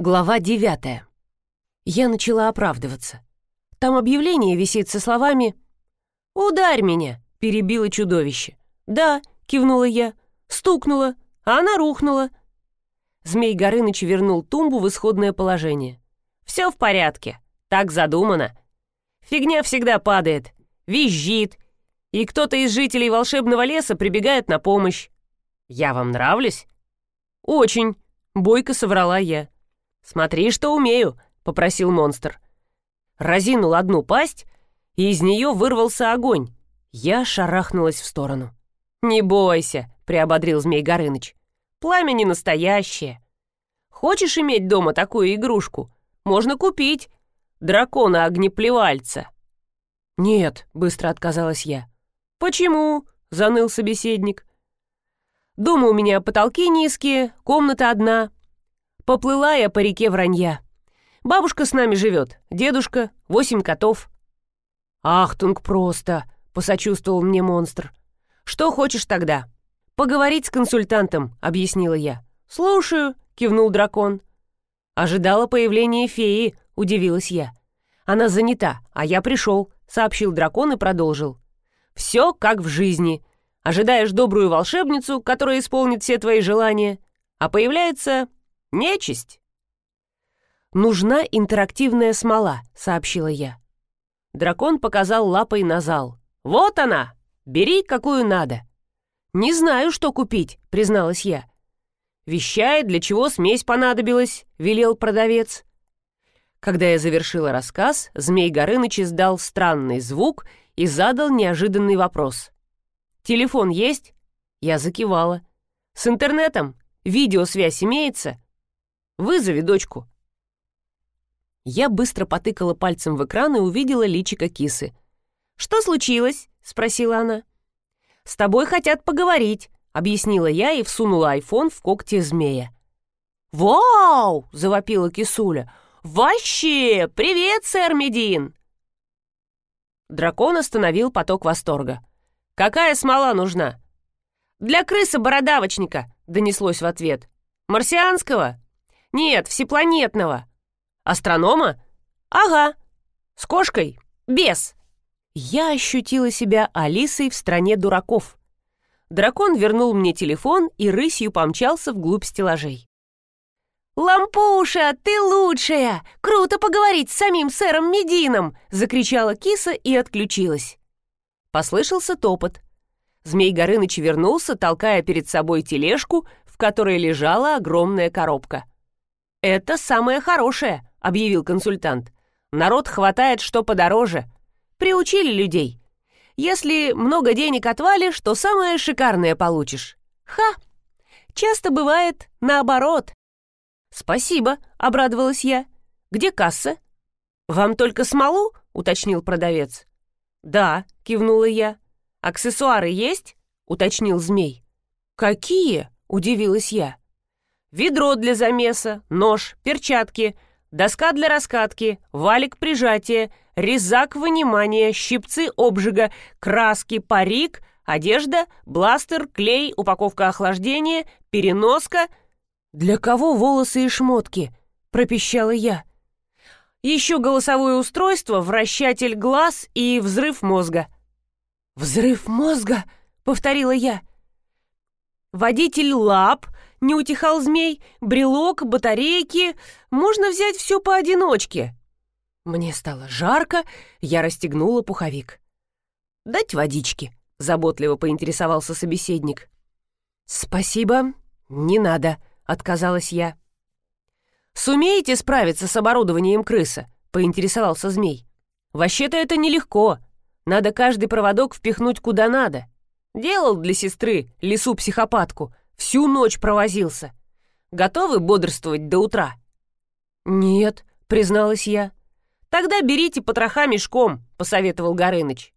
Глава девятая. Я начала оправдываться. Там объявление висит со словами «Ударь меня!» — перебило чудовище. «Да», — кивнула я, стукнула, а она рухнула. Змей Горыныч вернул тумбу в исходное положение. «Все в порядке, так задумано. Фигня всегда падает, визжит, и кто-то из жителей волшебного леса прибегает на помощь. Я вам нравлюсь?» «Очень», — бойко соврала я. «Смотри, что умею», — попросил монстр. Разинул одну пасть, и из нее вырвался огонь. Я шарахнулась в сторону. «Не бойся», — приободрил Змей Горыныч. «Пламя не настоящее. Хочешь иметь дома такую игрушку? Можно купить. Дракона-огнеплевальца». «Нет», — быстро отказалась я. «Почему?» — заныл собеседник. «Дома у меня потолки низкие, комната одна, Поплыла я по реке вранья. Бабушка с нами живет, дедушка, восемь котов. «Ахтунг просто!» — посочувствовал мне монстр. «Что хочешь тогда?» «Поговорить с консультантом», — объяснила я. «Слушаю», — кивнул дракон. «Ожидала появления феи», — удивилась я. «Она занята, а я пришел», — сообщил дракон и продолжил. «Все как в жизни. Ожидаешь добрую волшебницу, которая исполнит все твои желания, а появляется Нечисть!» «Нужна интерактивная смола», — сообщила я. Дракон показал лапой на зал. «Вот она! Бери, какую надо!» «Не знаю, что купить», — призналась я. «Вещай, для чего смесь понадобилась», — велел продавец. Когда я завершила рассказ, Змей Горыныч издал странный звук и задал неожиданный вопрос. «Телефон есть?» Я закивала. «С интернетом? Видеосвязь имеется?» Вызови дочку». Я быстро потыкала пальцем в экран и увидела личико кисы. «Что случилось?» — спросила она. «С тобой хотят поговорить», — объяснила я и всунула айфон в когти змея. «Вау!» — завопила кисуля. «Вообще! Привет, сэр Медин!» Дракон остановил поток восторга. «Какая смола нужна?» «Для крысы-бородавочника», — донеслось в ответ. «Марсианского?» Нет, всепланетного. Астронома? Ага. С кошкой? Без. Я ощутила себя Алисой в стране дураков. Дракон вернул мне телефон и рысью помчался вглубь стеллажей. «Лампуша, ты лучшая! Круто поговорить с самим сэром Медином!» — закричала киса и отключилась. Послышался топот. Змей Горыныч вернулся, толкая перед собой тележку, в которой лежала огромная коробка. «Это самое хорошее», — объявил консультант. «Народ хватает что подороже. Приучили людей. Если много денег отвалишь, то самое шикарное получишь. Ха! Часто бывает наоборот». «Спасибо», — обрадовалась я. «Где касса?» «Вам только смолу?» — уточнил продавец. «Да», — кивнула я. «Аксессуары есть?» — уточнил змей. «Какие?» — удивилась я ведро для замеса, нож, перчатки, доска для раскатки, валик прижатия, резак вынимания, щипцы обжига, краски, парик, одежда, бластер, клей, упаковка охлаждения, переноска. «Для кого волосы и шмотки?» — пропищала я. «Еще голосовое устройство, вращатель глаз и взрыв мозга». «Взрыв мозга?» — повторила я. «Водитель лап, не утихал змей, брелок, батарейки. Можно взять все поодиночке. Мне стало жарко, я расстегнула пуховик. «Дать водички?» — заботливо поинтересовался собеседник. «Спасибо, не надо», — отказалась я. «Сумеете справиться с оборудованием крыса?» — поинтересовался змей. «Вообще-то это нелегко. Надо каждый проводок впихнуть куда надо. Делал для сестры лису-психопатку, Всю ночь провозился. Готовы бодрствовать до утра?» «Нет», — призналась я. «Тогда берите потроха мешком», — посоветовал Горыныч.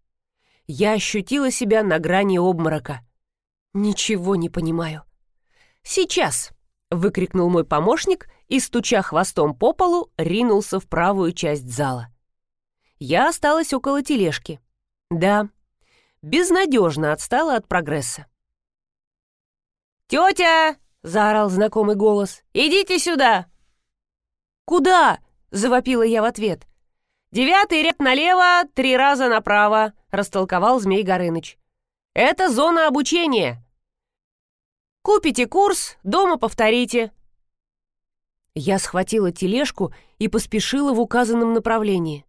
Я ощутила себя на грани обморока. «Ничего не понимаю». «Сейчас!» — выкрикнул мой помощник и, стуча хвостом по полу, ринулся в правую часть зала. Я осталась около тележки. Да, безнадежно отстала от прогресса. «Тетя!» — заорал знакомый голос. «Идите сюда!» «Куда?» — завопила я в ответ. «Девятый ряд налево, три раза направо», — растолковал Змей Горыныч. «Это зона обучения. Купите курс, дома повторите». Я схватила тележку и поспешила в указанном направлении.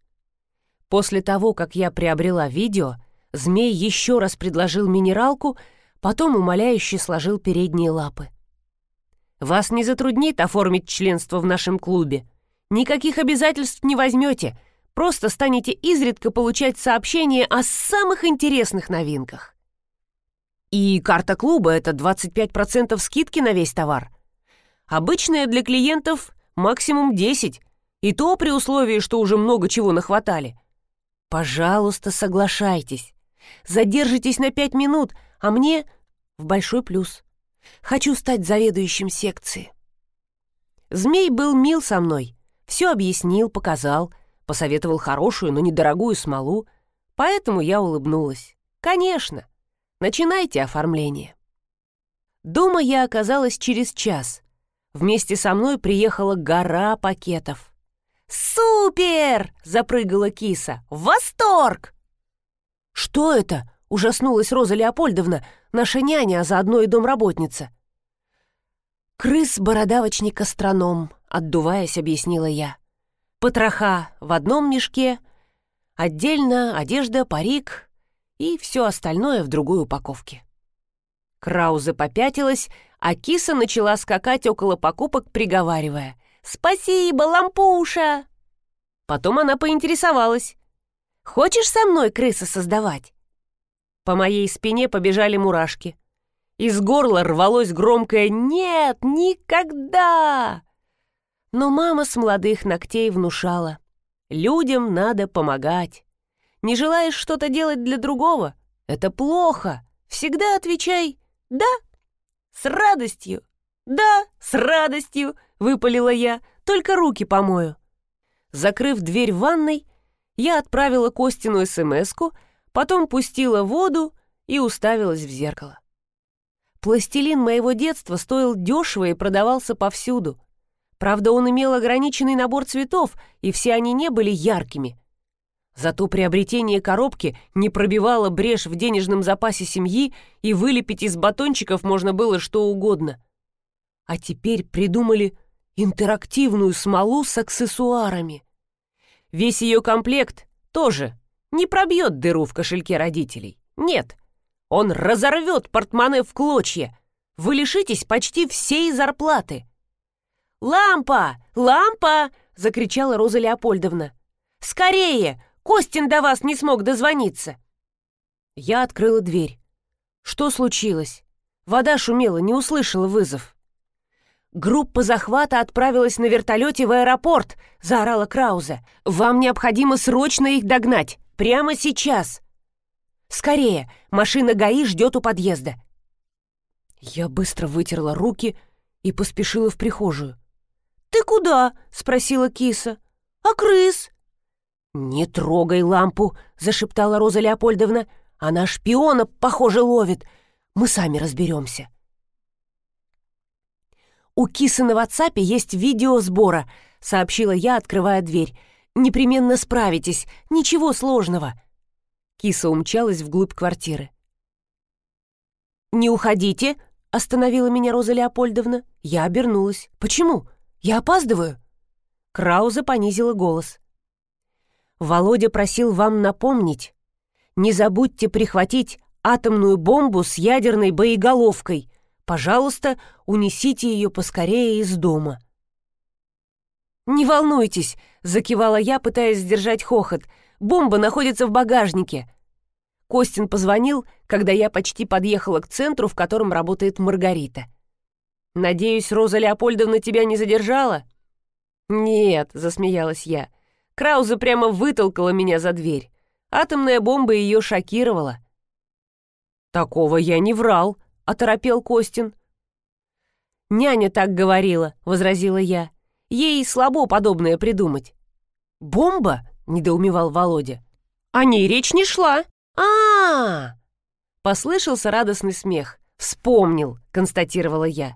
После того, как я приобрела видео, змей еще раз предложил минералку, потом умоляюще сложил передние лапы. «Вас не затруднит оформить членство в нашем клубе. Никаких обязательств не возьмете, просто станете изредка получать сообщения о самых интересных новинках. И карта клуба — это 25% скидки на весь товар. Обычная для клиентов максимум 10, и то при условии, что уже много чего нахватали. Пожалуйста, соглашайтесь. Задержитесь на 5 минут, а мне в большой плюс. Хочу стать заведующим секции. Змей был мил со мной, все объяснил, показал — посоветовал хорошую, но недорогую смолу, поэтому я улыбнулась. «Конечно! Начинайте оформление!» Дома я оказалась через час. Вместе со мной приехала гора пакетов. «Супер!» — запрыгала киса. «Восторг!» «Что это?» — ужаснулась Роза Леопольдовна, наша няня, а заодно и домработница. «Крыс-бородавочник-астроном», — отдуваясь, объяснила я потроха в одном мешке, отдельно одежда, парик и все остальное в другой упаковке. Краузе попятилась, а киса начала скакать около покупок, приговаривая «Спасибо, лампуша!» Потом она поинтересовалась «Хочешь со мной крыса создавать?» По моей спине побежали мурашки. Из горла рвалось громкое «Нет, никогда!» Но мама с молодых ногтей внушала. Людям надо помогать. Не желаешь что-то делать для другого? Это плохо. Всегда отвечай «да». С радостью. «Да, с радостью», — выпалила я. «Только руки помою». Закрыв дверь в ванной, я отправила Костину смс потом пустила воду и уставилась в зеркало. Пластилин моего детства стоил дешево и продавался повсюду. Правда, он имел ограниченный набор цветов, и все они не были яркими. Зато приобретение коробки не пробивало брешь в денежном запасе семьи, и вылепить из батончиков можно было что угодно. А теперь придумали интерактивную смолу с аксессуарами. Весь ее комплект тоже не пробьет дыру в кошельке родителей. Нет, он разорвет портмоне в клочья. Вы лишитесь почти всей зарплаты. «Лампа! Лампа!» — закричала Роза Леопольдовна. «Скорее! Костин до вас не смог дозвониться!» Я открыла дверь. Что случилось? Вода шумела, не услышала вызов. «Группа захвата отправилась на вертолете в аэропорт!» — заорала Крауза. «Вам необходимо срочно их догнать! Прямо сейчас!» «Скорее! Машина ГАИ ждет у подъезда!» Я быстро вытерла руки и поспешила в прихожую. «Ты куда?» — спросила киса. «А крыс?» «Не трогай лампу!» — зашептала Роза Леопольдовна. «Она шпиона, похоже, ловит. Мы сами разберемся». «У кисы на ватсапе есть видео сбора», — сообщила я, открывая дверь. «Непременно справитесь. Ничего сложного». Киса умчалась вглубь квартиры. «Не уходите», — остановила меня Роза Леопольдовна. Я обернулась. «Почему?» Я опаздываю?» Крауза понизила голос. «Володя просил вам напомнить. Не забудьте прихватить атомную бомбу с ядерной боеголовкой. Пожалуйста, унесите ее поскорее из дома». «Не волнуйтесь», — закивала я, пытаясь сдержать хохот. «Бомба находится в багажнике». Костин позвонил, когда я почти подъехала к центру, в котором работает Маргарита. «Надеюсь, Роза Леопольдовна тебя не задержала?» «Нет», — засмеялась я. Крауза прямо вытолкала меня за дверь. Атомная бомба ее шокировала. «Такого я не врал», — оторопел Костин. «Няня так говорила», — возразила я. «Ей слабо подобное придумать». «Бомба?» — недоумевал Володя. «О ней речь не шла». А, -а, -а Послышался радостный смех. «Вспомнил», — констатировала я.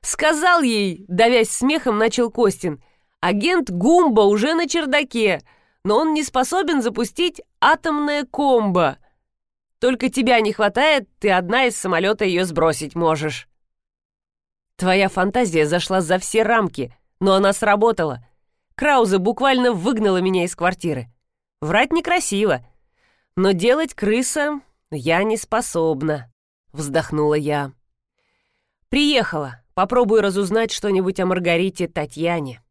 «Сказал ей!» — давясь смехом, начал Костин. Агент Гумба уже на чердаке, но он не способен запустить атомное комбо. Только тебя не хватает, ты одна из самолета ее сбросить можешь. Твоя фантазия зашла за все рамки, но она сработала. Краузе буквально выгнала меня из квартиры. Врать некрасиво, но делать крыса я не способна, вздохнула я. Приехала, попробую разузнать что-нибудь о Маргарите Татьяне.